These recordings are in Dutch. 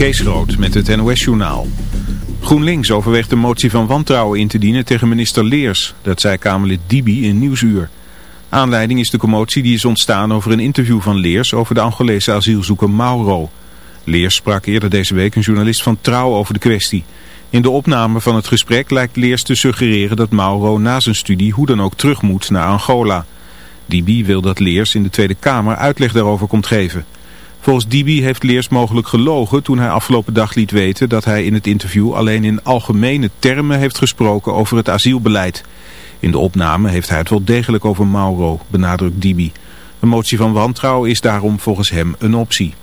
Kees Rood met het NOS-journaal. GroenLinks overweegt een motie van wantrouwen in te dienen tegen minister Leers. Dat zei Kamerlid Dibi in Nieuwsuur. Aanleiding is de commotie die is ontstaan over een interview van Leers over de Angolese asielzoeker Mauro. Leers sprak eerder deze week een journalist van Trouw over de kwestie. In de opname van het gesprek lijkt Leers te suggereren dat Mauro na zijn studie hoe dan ook terug moet naar Angola. Dibi wil dat Leers in de Tweede Kamer uitleg daarover komt geven. Volgens Dibi heeft Leers mogelijk gelogen toen hij afgelopen dag liet weten dat hij in het interview alleen in algemene termen heeft gesproken over het asielbeleid. In de opname heeft hij het wel degelijk over Mauro, benadrukt Dibi. Een motie van wantrouwen is daarom volgens hem een optie.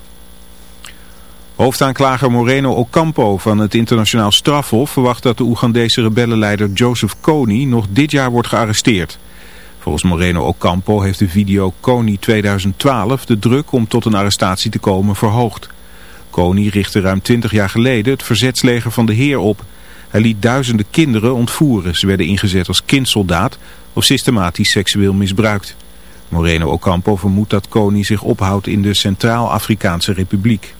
Hoofdaanklager Moreno Ocampo van het internationaal strafhof verwacht dat de Oegandese rebellenleider Joseph Kony nog dit jaar wordt gearresteerd. Volgens Moreno Ocampo heeft de video Kony 2012 de druk om tot een arrestatie te komen verhoogd. Kony richtte ruim 20 jaar geleden het verzetsleger van de Heer op. Hij liet duizenden kinderen ontvoeren. Ze werden ingezet als kindsoldaat of systematisch seksueel misbruikt. Moreno Ocampo vermoedt dat Kony zich ophoudt in de Centraal-Afrikaanse Republiek.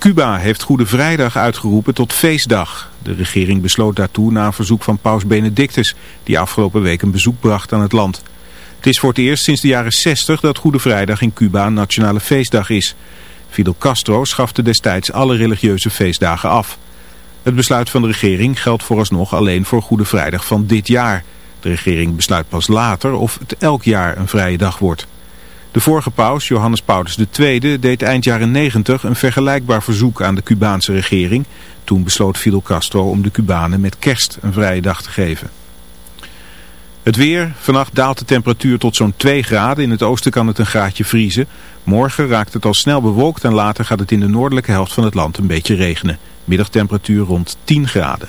Cuba heeft Goede Vrijdag uitgeroepen tot feestdag. De regering besloot daartoe na verzoek van paus Benedictus, die afgelopen week een bezoek bracht aan het land. Het is voor het eerst sinds de jaren 60 dat Goede Vrijdag in Cuba een nationale feestdag is. Fidel Castro schafte destijds alle religieuze feestdagen af. Het besluit van de regering geldt vooralsnog alleen voor Goede Vrijdag van dit jaar. De regering besluit pas later of het elk jaar een vrije dag wordt. De vorige paus, Johannes Paulus II, deed eind jaren 90 een vergelijkbaar verzoek aan de Cubaanse regering. Toen besloot Fidel Castro om de Cubanen met kerst een vrije dag te geven. Het weer. Vannacht daalt de temperatuur tot zo'n 2 graden. In het oosten kan het een graadje vriezen. Morgen raakt het al snel bewolkt en later gaat het in de noordelijke helft van het land een beetje regenen. Middagtemperatuur rond 10 graden.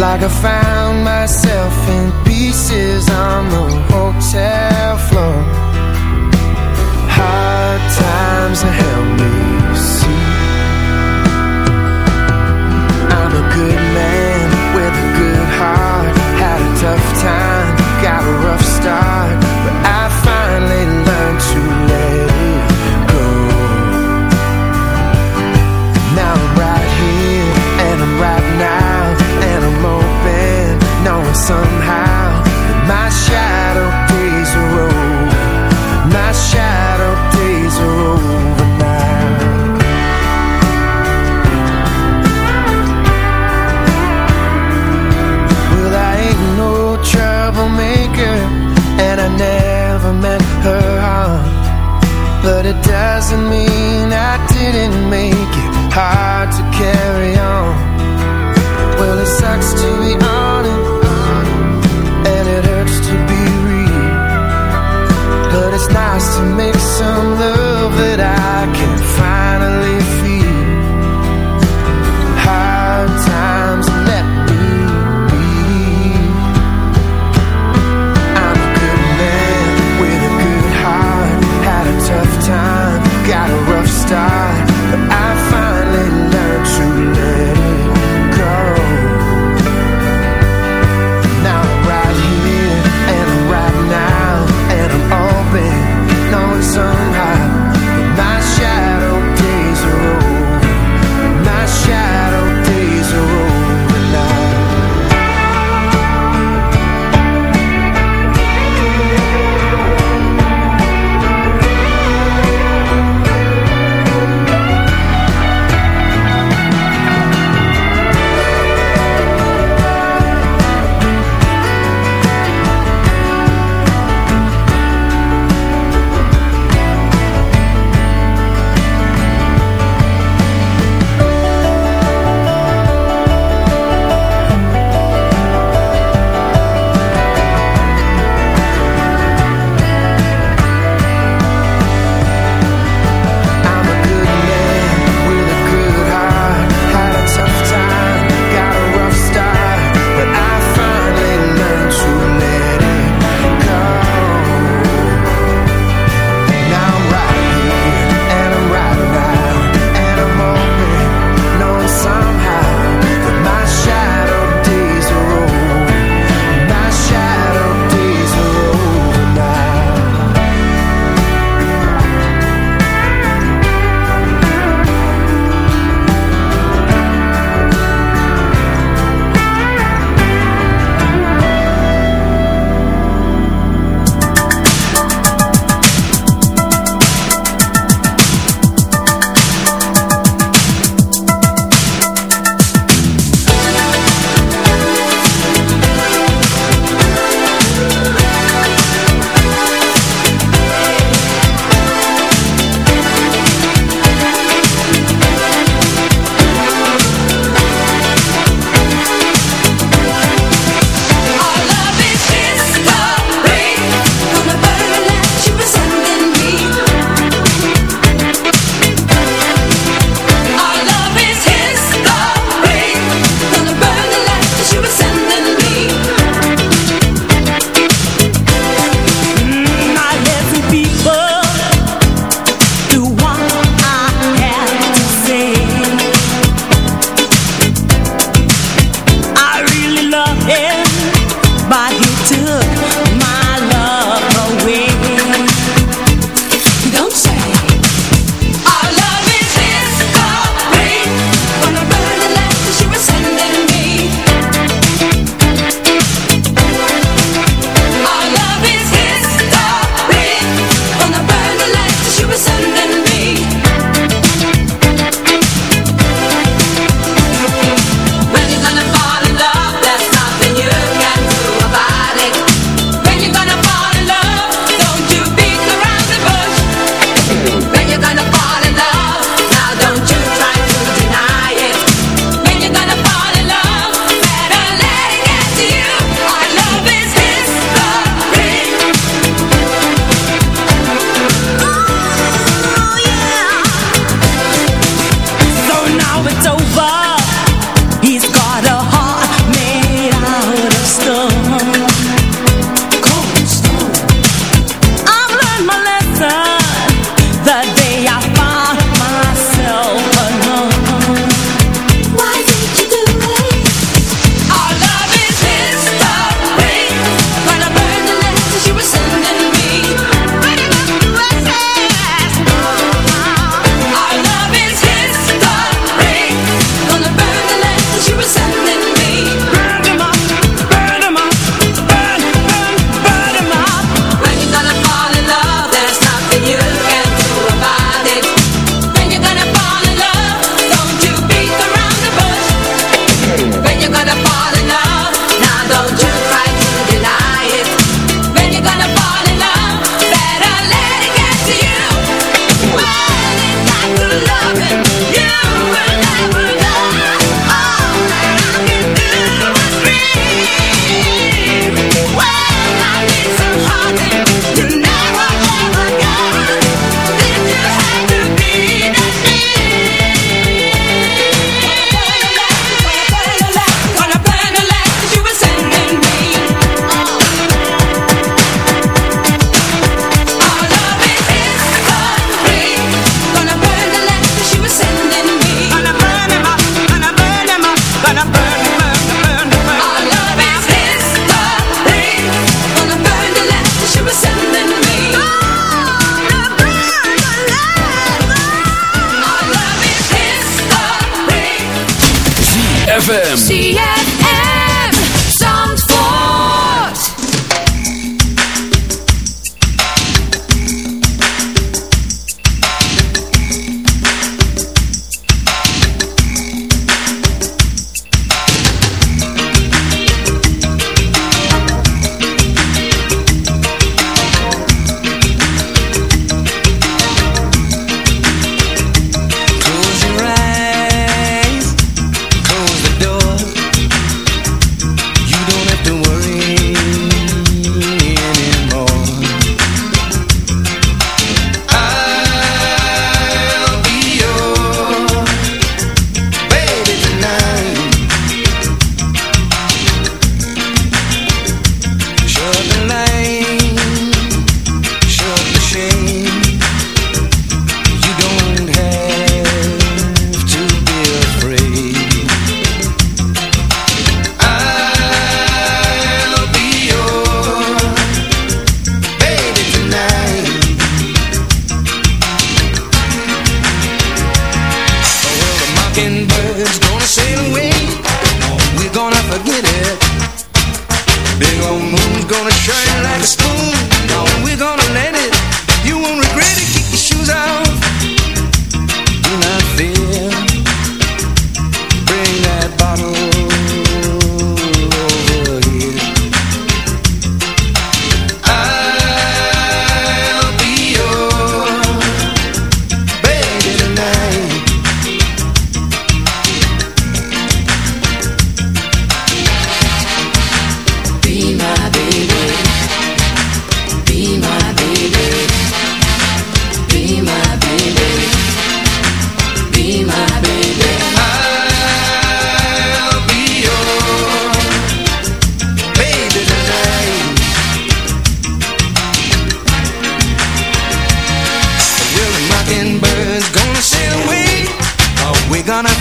Like I found myself in pieces on the hotel floor.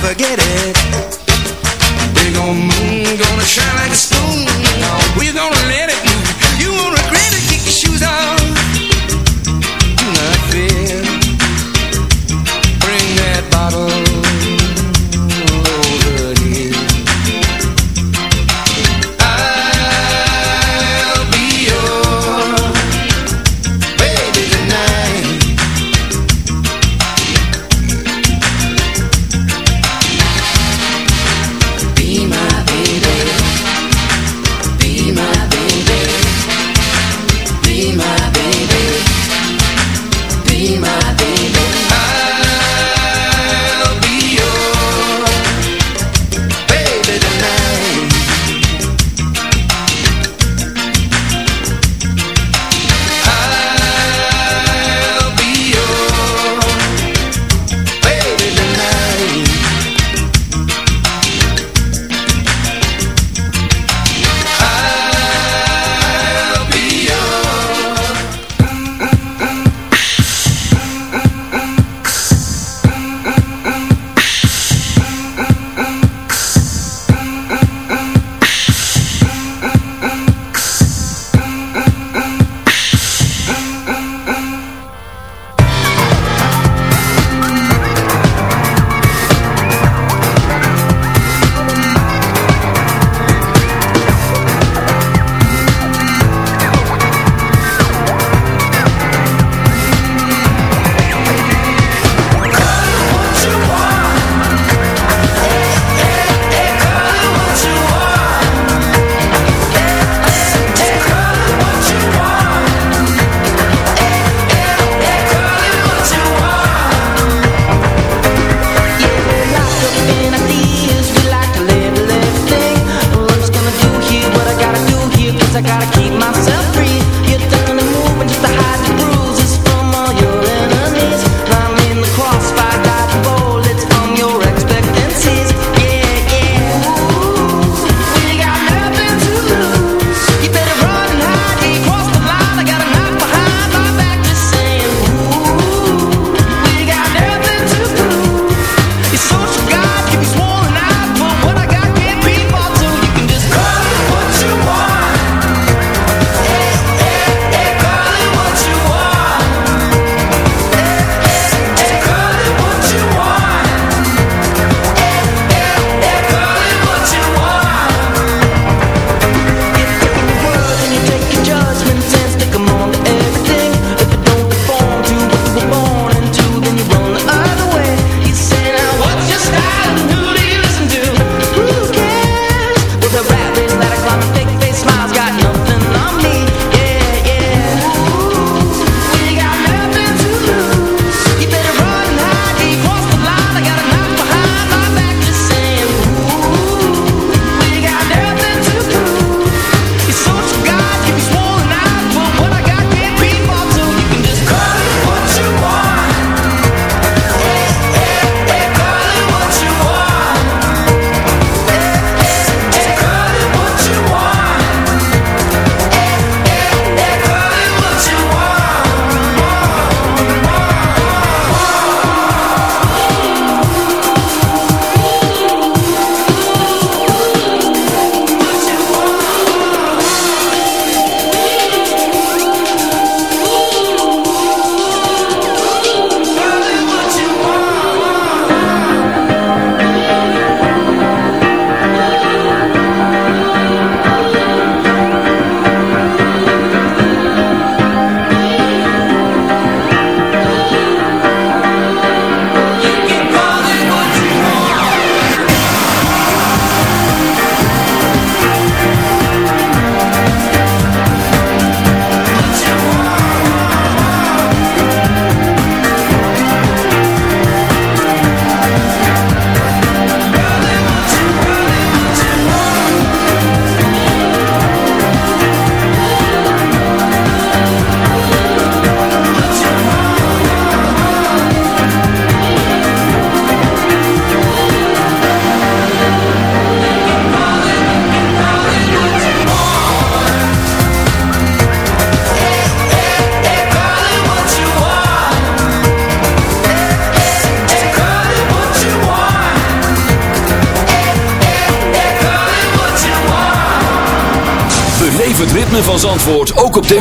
forget it. Big old moon gonna shine like a stone.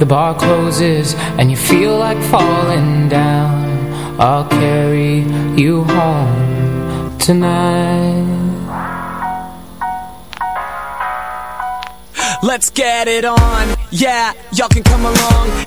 The bar closes and you feel like falling down. I'll carry you home tonight. Let's get it on, yeah, y'all can come along